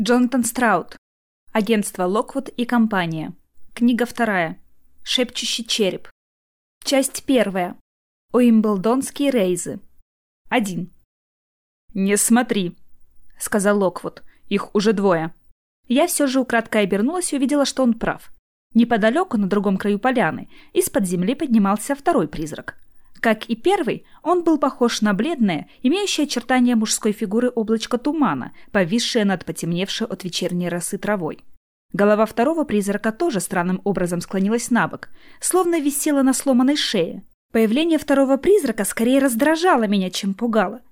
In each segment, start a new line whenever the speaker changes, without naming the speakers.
Джонатан Страут. Агентство Локвуд и компания. Книга вторая. Шепчущий череп. Часть первая. Уимблдонские рейзы. Один.
«Не смотри», — сказал Локвуд. «Их уже двое».
Я все же украдкой обернулась и увидела, что он прав. Неподалеку, на другом краю поляны, из-под земли поднимался второй призрак. Как и первый, он был похож на бледное, имеющее очертания мужской фигуры облачко тумана, повисшее над потемневшей от вечерней росы травой. Голова второго призрака тоже странным образом склонилась на бок, словно висела на сломанной шее. Появление второго призрака скорее раздражало меня, чем пугало.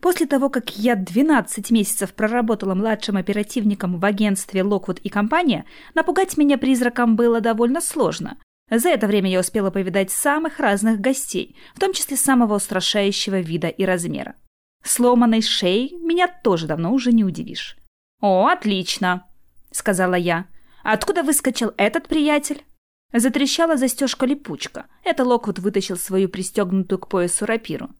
После того, как я 12 месяцев проработала младшим оперативником в агентстве Локвуд и компания, напугать меня призраком было довольно сложно. За это время я успела повидать самых разных гостей, в том числе самого устрашающего вида и размера. Сломанной шеей меня тоже давно уже не удивишь. «О, отлично!» — сказала я. «Откуда выскочил этот приятель?» Затрещала застежка-липучка. Это Локвуд вытащил свою пристегнутую к поясу рапиру.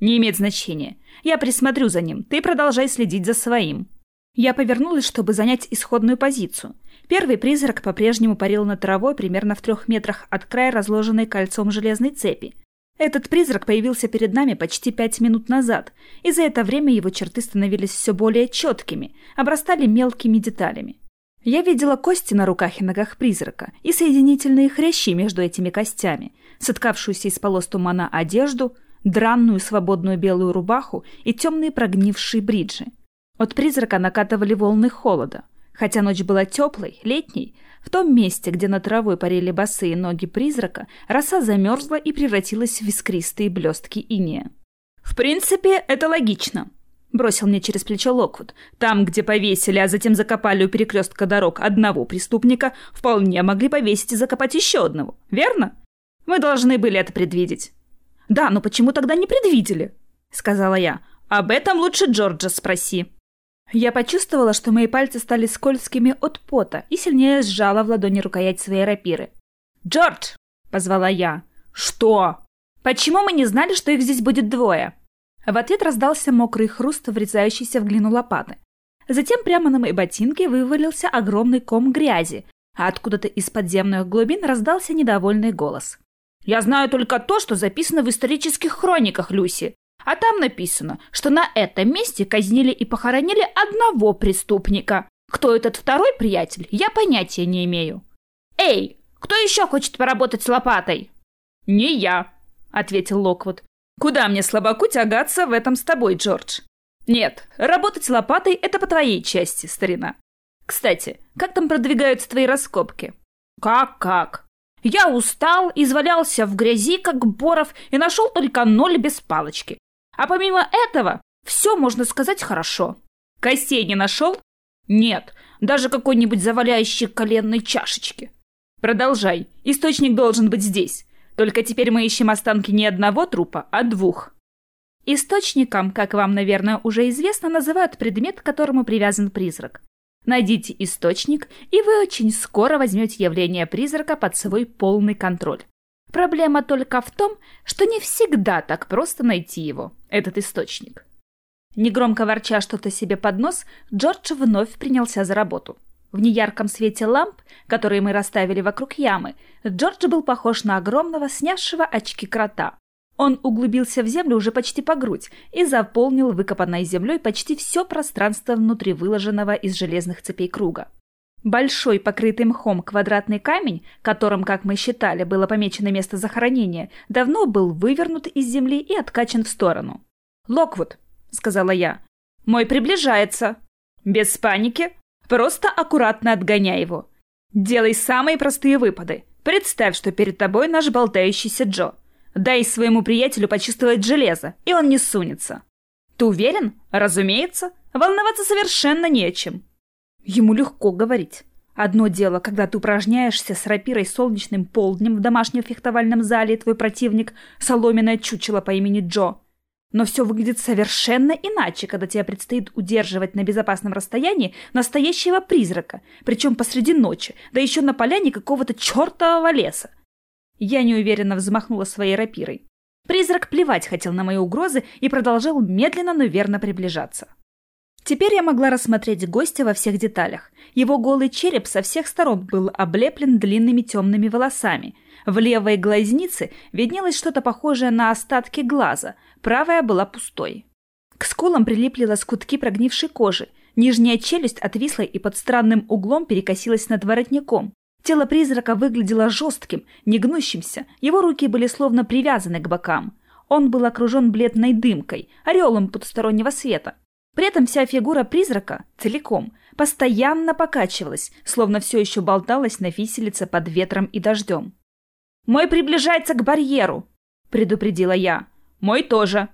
«Не имеет значения. Я присмотрю за ним. Ты продолжай следить за своим». Я повернулась, чтобы занять исходную позицию. Первый призрак по-прежнему парил над травой примерно в трех метрах от края разложенной кольцом железной цепи. Этот призрак появился перед нами почти пять минут назад, и за это время его черты становились все более четкими, обрастали мелкими деталями. Я видела кости на руках и ногах призрака и соединительные хрящи между этими костями, соткавшуюся из полос тумана одежду, дранную свободную белую рубаху и темные прогнившие бриджи. От призрака накатывали волны холода. Хотя ночь была теплой, летней, в том месте, где на травой парили босые ноги призрака, роса замерзла и превратилась в искристые блестки иния. «В принципе, это логично», — бросил мне через плечо Локвуд. «Там, где повесили, а затем закопали у перекрестка дорог одного преступника, вполне могли повесить и закопать еще одного, верно? Мы должны были это предвидеть». «Да, но почему тогда не предвидели?» — сказала я. «Об этом лучше Джорджа спроси». Я почувствовала, что мои пальцы стали скользкими от пота и сильнее сжала в ладони рукоять своей рапиры. «Джордж!» — позвала я. «Что?» «Почему мы не знали, что их здесь будет двое?» В ответ раздался мокрый хруст, врезающийся в глину лопаты. Затем прямо на мои ботинки вывалился огромный ком грязи, а откуда-то из подземных глубин раздался недовольный голос. «Я знаю только то, что записано в исторических хрониках, Люси. А там написано, что на этом месте казнили и похоронили одного преступника. Кто этот второй приятель, я понятия не имею. Эй, кто еще хочет поработать с лопатой? Не я, ответил Локвуд. Куда мне слабаку тягаться в этом с тобой, Джордж? Нет, работать лопатой — это по твоей части, старина. Кстати, как там продвигаются твои раскопки? Как-как? Я устал, извалялся в грязи, как боров, и нашел только ноль без палочки. А помимо этого, все можно сказать хорошо. Костей не нашел? Нет, даже какой-нибудь заваляющей коленной чашечки. Продолжай. Источник должен быть здесь. Только теперь мы ищем останки не одного трупа, а двух. Источником, как вам, наверное, уже известно, называют предмет, к которому привязан призрак. Найдите источник, и вы очень скоро возьмете явление призрака под свой полный контроль. Проблема только в том, что не всегда так просто найти его, этот источник. Негромко ворча что-то себе под нос, Джордж вновь принялся за работу. В неярком свете ламп, которые мы расставили вокруг ямы, Джордж был похож на огромного, снявшего очки крота. Он углубился в землю уже почти по грудь и заполнил выкопанной землей почти все пространство внутри выложенного из железных цепей круга. Большой, покрытый мхом квадратный камень, которым, как мы считали, было помечено место захоронения, давно был вывернут из земли и откачан в сторону. «Локвуд», — сказала я, — «мой приближается». «Без паники. Просто аккуратно отгоняй его. Делай самые простые выпады. Представь, что перед тобой наш болтающийся Джо. Дай своему приятелю почувствовать железо, и он не сунется». «Ты уверен? Разумеется. Волноваться совершенно не о чем. Ему легко говорить. Одно дело, когда ты упражняешься с рапирой солнечным полднем в домашнем фехтовальном зале, и твой противник — соломенное чучело по имени Джо. Но все выглядит совершенно иначе, когда тебе предстоит удерживать на безопасном расстоянии настоящего призрака, причем посреди ночи, да еще на поляне какого-то чертового леса. Я неуверенно взмахнула своей рапирой. Призрак плевать хотел на мои угрозы и продолжал медленно, но верно приближаться. Теперь я могла рассмотреть гостя во всех деталях. Его голый череп со всех сторон был облеплен длинными темными волосами. В левой глазнице виднелось что-то похожее на остатки глаза, правая была пустой. К скулам прилипли лоскутки прогнившей кожи, нижняя челюсть отвисла и под странным углом перекосилась над воротником. Тело призрака выглядело жестким, негнущимся, его руки были словно привязаны к бокам. Он был окружен бледной дымкой, ореолом потустороннего света. При этом вся фигура призрака, целиком, постоянно покачивалась, словно все еще болталась на виселице под ветром и дождем. «Мой приближается к барьеру!» — предупредила я. «Мой тоже!»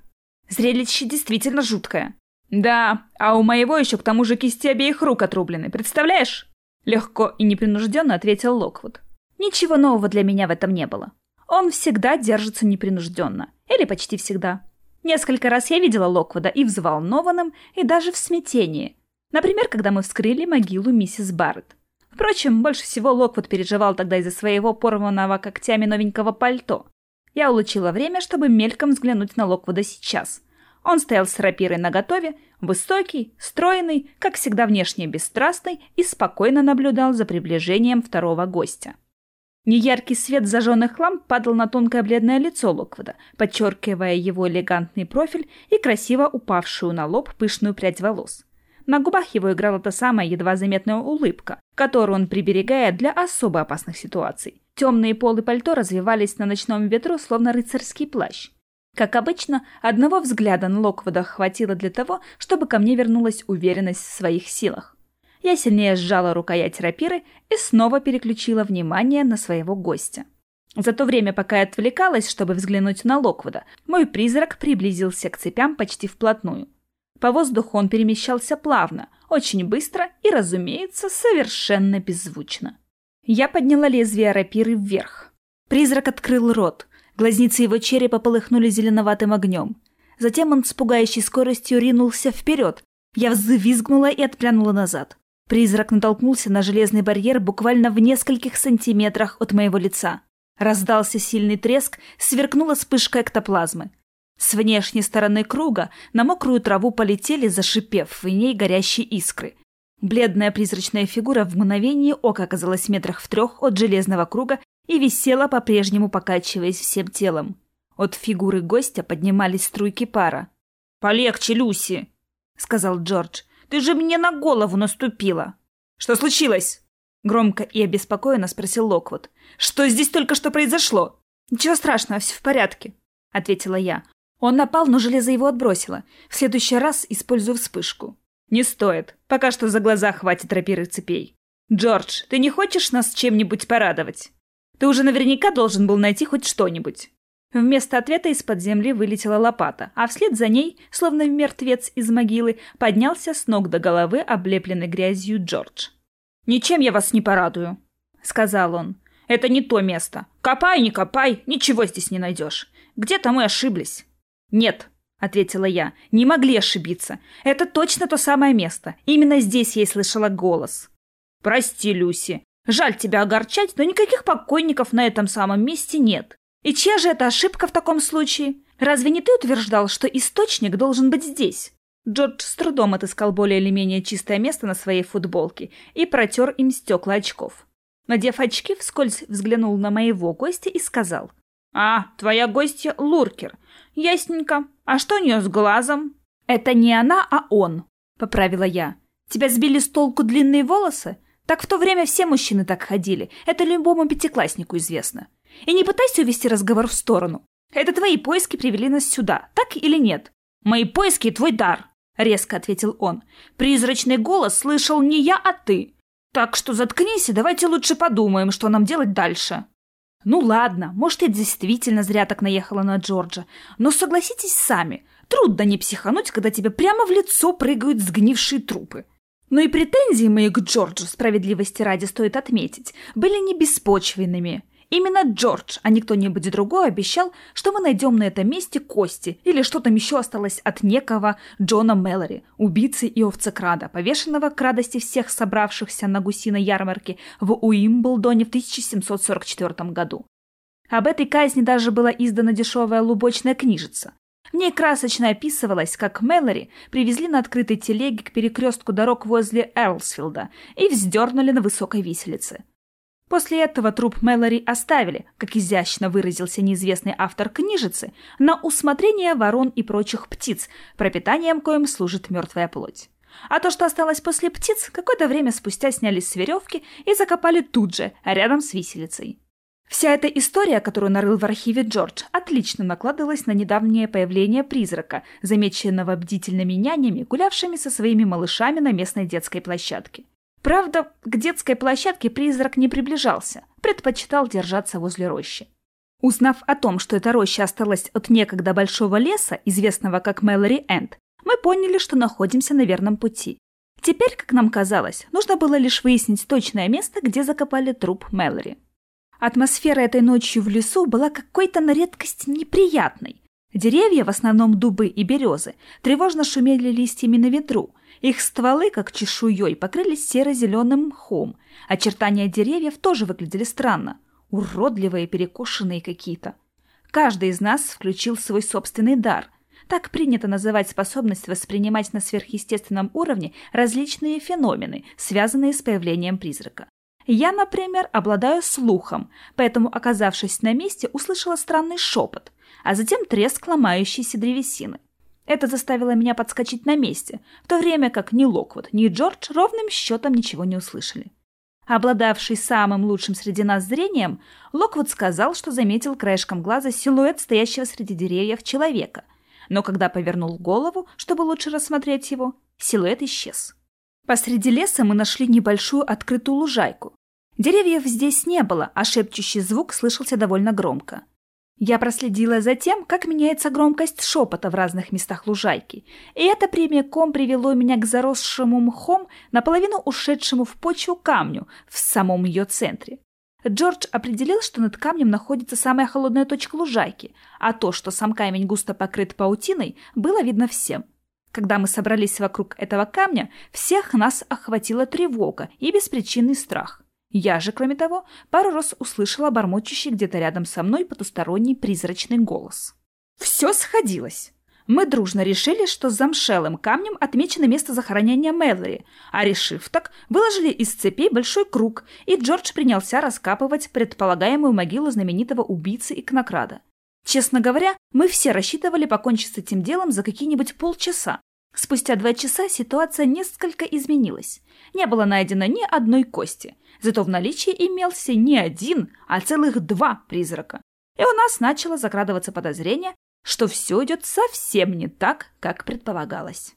Зрелище действительно жуткое. «Да, а у моего еще к тому же кисти обеих рук отрублены, представляешь?» Легко и непринужденно ответил Локвуд. Ничего нового для меня в этом не было. Он всегда держится непринужденно. Или почти всегда. Несколько раз я видела Локвуда и взволнованным, и даже в смятении. Например, когда мы вскрыли могилу миссис Барретт. Впрочем, больше всего Локвуд переживал тогда из-за своего порванного когтями новенького пальто. Я улучила время, чтобы мельком взглянуть на Локвуда сейчас. Он стоял с рапирой наготове, высокий, стройный, как всегда внешне бесстрастный, и спокойно наблюдал за приближением второго гостя. Неяркий свет зажженных ламп падал на тонкое бледное лицо Локвуда, подчеркивая его элегантный профиль и красиво упавшую на лоб пышную прядь волос. На губах его играла та самая едва заметная улыбка, которую он приберегает для особо опасных ситуаций. Темные полы пальто развивались на ночном ветру, словно рыцарский плащ. Как обычно, одного взгляда на Локвуда хватило для того, чтобы ко мне вернулась уверенность в своих силах. Я сильнее сжала рукоять рапиры и снова переключила внимание на своего гостя. За то время, пока я отвлекалась, чтобы взглянуть на Локвуда, мой призрак приблизился к цепям почти вплотную. По воздуху он перемещался плавно, очень быстро и, разумеется, совершенно беззвучно. Я подняла лезвие рапиры вверх. Призрак открыл рот. Глазницы его черепа полыхнули зеленоватым огнем. Затем он с пугающей скоростью ринулся вперед. Я взвизгнула и отпрянула назад. Призрак натолкнулся на железный барьер буквально в нескольких сантиметрах от моего лица. Раздался сильный треск, сверкнула вспышка эктоплазмы. С внешней стороны круга на мокрую траву полетели, зашипев в ней горящие искры. Бледная призрачная фигура в мгновение ока оказалась в метрах в трех от железного круга и висела, по-прежнему покачиваясь всем телом. От фигуры гостя поднимались струйки пара. «Полегче, Люси!» — сказал Джордж. Ты же мне на голову наступила!» «Что случилось?» Громко и обеспокоенно спросил Локвуд. «Что здесь только что произошло?» «Ничего страшного, все в порядке», — ответила я. Он напал, но железо его отбросило. В следующий раз использую вспышку. «Не стоит. Пока что за глаза хватит рапиры цепей. Джордж, ты не хочешь нас чем-нибудь порадовать? Ты уже наверняка должен был найти хоть что-нибудь». Вместо ответа из-под земли вылетела лопата, а вслед за ней, словно мертвец из могилы, поднялся с ног до головы облепленный грязью Джордж. «Ничем я вас не порадую», — сказал он. «Это не то место. Копай, не копай, ничего здесь не найдешь. Где-то мы ошиблись». «Нет», — ответила я, — «не могли ошибиться. Это точно то самое место. Именно здесь я и слышала голос». «Прости, Люси. Жаль тебя огорчать, но никаких покойников на этом самом месте нет. И чья же это ошибка в таком случае? Разве не ты утверждал, что источник должен быть здесь? Джордж с трудом отыскал более или менее чистое место на своей футболке и протер им стекла очков. Надев очки, вскользь взглянул на моего гостя и сказал. «А, твоя гостья Луркер. Ясненько. А что у нее с глазом?» «Это не она, а он», — поправила я. «Тебя сбили с толку длинные волосы? Так в то время все мужчины так ходили. Это любому пятикласснику известно. И не пытайся увести разговор в сторону. Это твои поиски привели нас сюда, так или нет? Мои поиски и твой дар, резко ответил он. Призрачный голос слышал не я, а ты. Так что заткнись и давайте лучше подумаем, что нам делать дальше. Ну ладно, может, я действительно зря так наехала на Джорджа, но согласитесь сами, трудно не психануть, когда тебе прямо в лицо прыгают сгнившие трупы. Но и претензии мои к Джорджу, справедливости ради стоит отметить, были не беспочвенными. Именно Джордж, а не кто-нибудь другой, обещал, что мы найдем на этом месте кости или что там еще осталось от некого Джона Мэлори, убийцы и овцекрада, повешенного к радости всех собравшихся на гусиной ярмарке в Уимблдоне в 1744 году. Об этой казни даже была издана дешевая лубочная книжица. В ней красочно описывалось, как Мэлори привезли на открытой телеге к перекрестку дорог возле Эрлсфилда и вздернули на высокой виселице. После этого труп Мэлори оставили, как изящно выразился неизвестный автор книжицы, на усмотрение ворон и прочих птиц, пропитанием коим служит мертвая плоть. А то, что осталось после птиц, какое-то время спустя сняли с веревки и закопали тут же, рядом с виселицей. Вся эта история, которую нарыл в архиве Джордж, отлично накладывалась на недавнее появление призрака, замеченного бдительными нянями, гулявшими со своими малышами на местной детской площадке. Правда, к детской площадке призрак не приближался, предпочитал держаться возле рощи. Узнав о том, что эта роща осталась от некогда большого леса, известного как Мэлори Энд, мы поняли, что находимся на верном пути. Теперь, как нам казалось, нужно было лишь выяснить точное место, где закопали труп Мэлори. Атмосфера этой ночью в лесу была какой-то на редкость неприятной. Деревья, в основном дубы и березы, тревожно шумели листьями на ветру, их стволы, как чешуей, покрылись серо-зеленым мхом. Очертания деревьев тоже выглядели странно. Уродливые, перекошенные какие-то. Каждый из нас включил свой собственный дар. Так принято называть способность воспринимать на сверхъестественном уровне различные феномены, связанные с появлением призрака. Я, например, обладаю слухом, поэтому, оказавшись на месте, услышала странный шепот, а затем треск ломающейся древесины. Это заставило меня подскочить на месте, в то время как ни Локвуд, ни Джордж ровным счетом ничего не услышали. Обладавший самым лучшим среди нас зрением, Локвуд сказал, что заметил краешком глаза силуэт стоящего среди деревьев человека. Но когда повернул голову, чтобы лучше рассмотреть его, силуэт исчез. Посреди леса мы нашли небольшую открытую лужайку. Деревьев здесь не было, а шепчущий звук слышался довольно громко. Я проследила за тем, как меняется громкость шепота в разных местах лужайки, и это прямиком привело меня к заросшему мхом, наполовину ушедшему в почву камню в самом ее центре. Джордж определил, что над камнем находится самая холодная точка лужайки, а то, что сам камень густо покрыт паутиной, было видно всем. Когда мы собрались вокруг этого камня, всех нас охватила тревога и беспричинный страх. Я же, кроме того, пару раз услышала бормочущий где-то рядом со мной потусторонний призрачный голос. Все сходилось. Мы дружно решили, что замшелым камнем отмечено место захоронения Мэлори, а решив так, выложили из цепей большой круг, и Джордж принялся раскапывать предполагаемую могилу знаменитого убийцы и кнокрада. Честно говоря, мы все рассчитывали покончить с этим делом за какие-нибудь полчаса. Спустя два часа ситуация несколько изменилась. Не было найдено ни одной кости, Зато в наличии имелся не один, а целых два призрака. И у нас начало закрадываться подозрение, что все идет совсем не так, как предполагалось.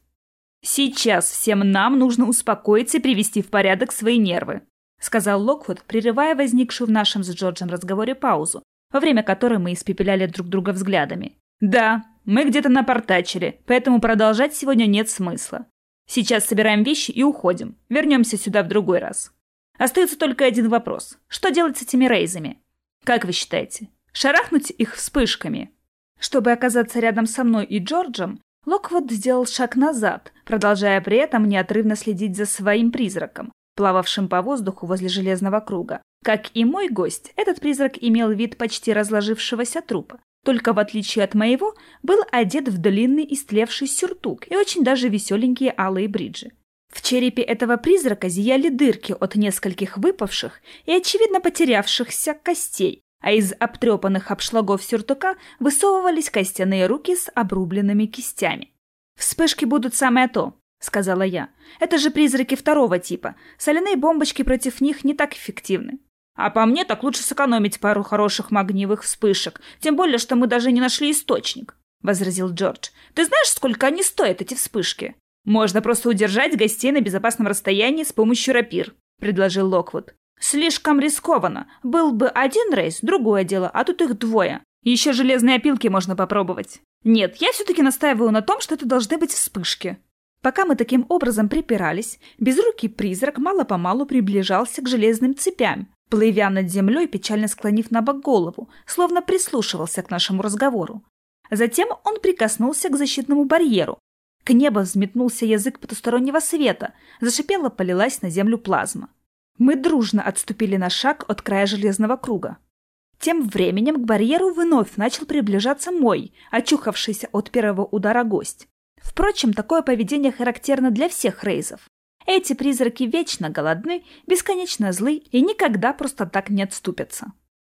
«Сейчас всем нам нужно успокоиться и привести в порядок свои нервы», сказал Локвуд, прерывая возникшую в нашем с Джорджем разговоре паузу, во время которой мы испепеляли друг друга взглядами. «Да, мы где-то напортачили, поэтому продолжать сегодня нет смысла. Сейчас собираем вещи и уходим. Вернемся сюда в другой раз». Остается только один вопрос. Что делать с этими рейзами? Как вы считаете? Шарахнуть их вспышками? Чтобы оказаться рядом со мной и Джорджем, Локвуд сделал шаг назад, продолжая при этом неотрывно следить за своим призраком, плававшим по воздуху возле железного круга. Как и мой гость, этот призрак имел вид почти разложившегося трупа, только в отличие от моего, был одет в длинный истлевший сюртук и очень даже веселенькие алые бриджи. В черепе этого призрака зияли дырки от нескольких выпавших и, очевидно, потерявшихся костей, а из обтрепанных обшлагов сюртука высовывались костяные руки с обрубленными кистями. «Вспышки будут самое то», — сказала я. «Это же призраки второго типа. Соляные бомбочки против них не так эффективны». «А по мне так лучше сэкономить пару хороших магниевых вспышек, тем более, что мы даже не нашли источник», — возразил Джордж. «Ты знаешь, сколько они стоят, эти вспышки?» «Можно просто удержать гостей на безопасном расстоянии с помощью рапир», — предложил Локвуд. «Слишком рискованно. Был бы один рейс, другое дело, а тут их двое. Еще железные опилки можно попробовать. Нет, я все-таки настаиваю на том, что это должны быть вспышки». Пока мы таким образом припирались, безрукий призрак мало-помалу приближался к железным цепям, плывя над землей, печально склонив на бок голову, словно прислушивался к нашему разговору. Затем он прикоснулся к защитному барьеру, к небу взметнулся язык потустороннего света, зашипела, полилась на землю плазма. Мы дружно отступили на шаг от края железного круга. Тем временем к барьеру вновь начал приближаться мой, очухавшийся от первого удара гость. Впрочем, такое поведение характерно для всех рейзов. Эти призраки вечно голодны, бесконечно злы и никогда просто так не отступятся.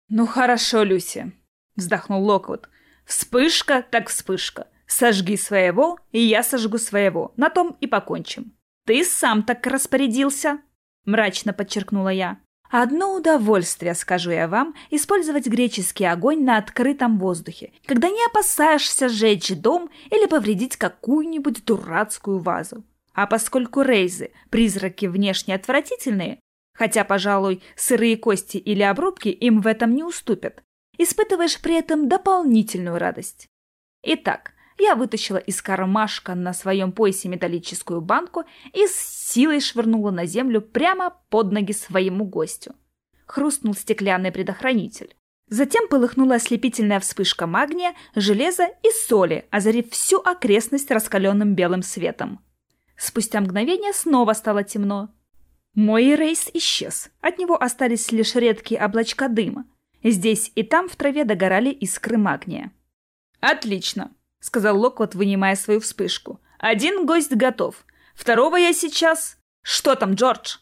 «Ну хорошо, Люси», — вздохнул Локвуд. «Вспышка так вспышка. Сожги своего, и я сожгу своего. На том и покончим». «Ты сам так распорядился», — мрачно подчеркнула я.
Одно удовольствие, скажу я вам, использовать греческий огонь на открытом воздухе, когда не опасаешься сжечь дом или повредить какую-нибудь дурацкую вазу. А поскольку рейзы – призраки внешне отвратительные, хотя, пожалуй, сырые кости или обрубки им в этом не уступят, испытываешь при этом дополнительную радость. Итак, я вытащила из кармашка на своем поясе металлическую банку и с силой швырнула на землю прямо под ноги своему гостю. Хрустнул стеклянный предохранитель. Затем полыхнула ослепительная вспышка магния, железа и соли, озарив всю окрестность раскаленным белым светом. Спустя мгновение снова стало темно. Мой рейс исчез. От него остались лишь редкие облачка дыма. Здесь и там в траве догорали искры магния.
«Отлично!» — сказал Локвот, вынимая свою вспышку. «Один гость готов. Второго я сейчас... Что там, Джордж?»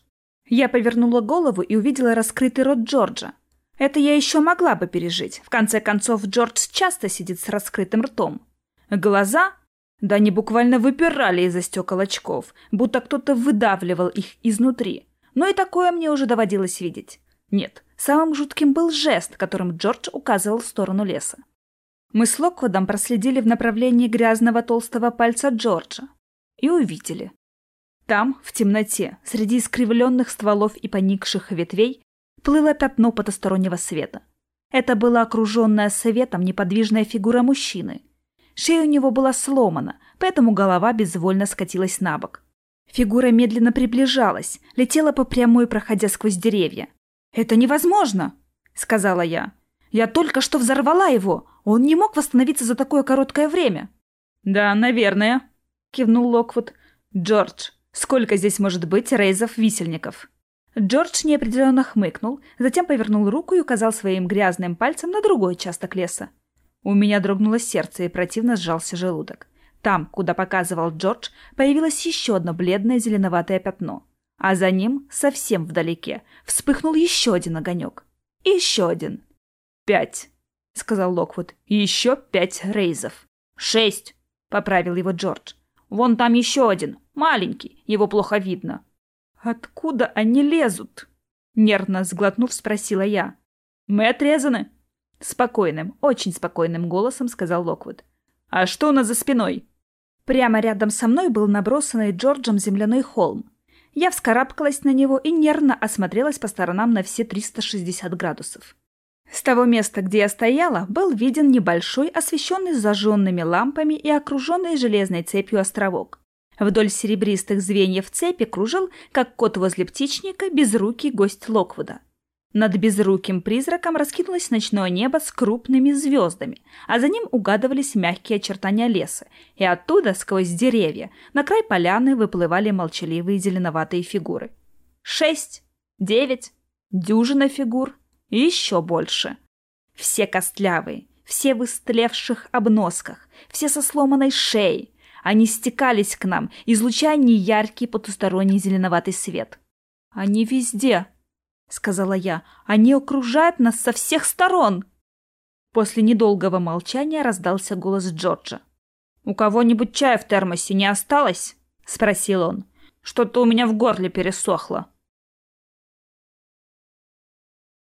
Я повернула голову и увидела раскрытый рот Джорджа. Это я еще могла бы пережить. В конце концов, Джордж часто сидит с раскрытым ртом. Глаза? Да они буквально выпирали из-за стекол очков, будто кто-то выдавливал их изнутри. Но и такое мне уже доводилось видеть. Нет, самым жутким был жест, которым Джордж указывал в сторону леса. Мы с Локвудом проследили в направлении грязного толстого пальца Джорджа и увидели. Там, в темноте, среди искривленных стволов и поникших ветвей, плыло пятно потустороннего света. Это была окруженная светом неподвижная фигура мужчины. Шея у него была сломана, поэтому голова безвольно скатилась на бок. Фигура медленно приближалась, летела по прямой, проходя сквозь деревья. «Это невозможно!» — сказала я. «Я только что взорвала его! Он не мог восстановиться за такое короткое время!»
«Да, наверное», — кивнул Локвуд. «Джордж, сколько здесь может быть рейзов-висельников?»
Джордж неопределенно хмыкнул, затем повернул руку и указал своим грязным пальцем на другой участок леса. У меня дрогнуло сердце и противно сжался желудок. Там, куда показывал Джордж, появилось еще одно бледное зеленоватое пятно. А за ним, совсем вдалеке, вспыхнул еще один огонек. Еще один.
«Пять», — сказал Локвуд. «Еще пять рейзов».
«Шесть», — поправил его Джордж. «Вон там еще один, маленький, его плохо видно».
«Откуда они лезут?» Нервно сглотнув, спросила я. «Мы отрезаны». Спокойным, очень спокойным голосом сказал Локвуд. «А что у нас за спиной?»
Прямо рядом со мной был набросанный Джорджем земляной холм. Я вскарабкалась на него и нервно осмотрелась по сторонам на все 360 градусов. С того места, где я стояла, был виден небольшой, освещенный зажженными лампами и окруженный железной цепью островок. Вдоль серебристых звеньев цепи кружил, как кот возле птичника, безрукий гость Локвуда. Над безруким призраком раскинулось ночное небо с крупными звездами, а за ним угадывались мягкие очертания леса, и оттуда, сквозь деревья, на край поляны выплывали молчаливые зеленоватые фигуры. Шесть, девять, дюжина фигур еще больше. Все костлявые, все в истлевших обносках, все со сломанной шеей. Они стекались к нам, излучая неяркий потусторонний зеленоватый свет. «Они везде», — сказала я. «Они окружают нас со всех сторон!» После недолгого молчания раздался голос Джорджа. «У кого-нибудь чая в термосе не осталось?» — спросил он. «Что-то у меня в горле пересохло».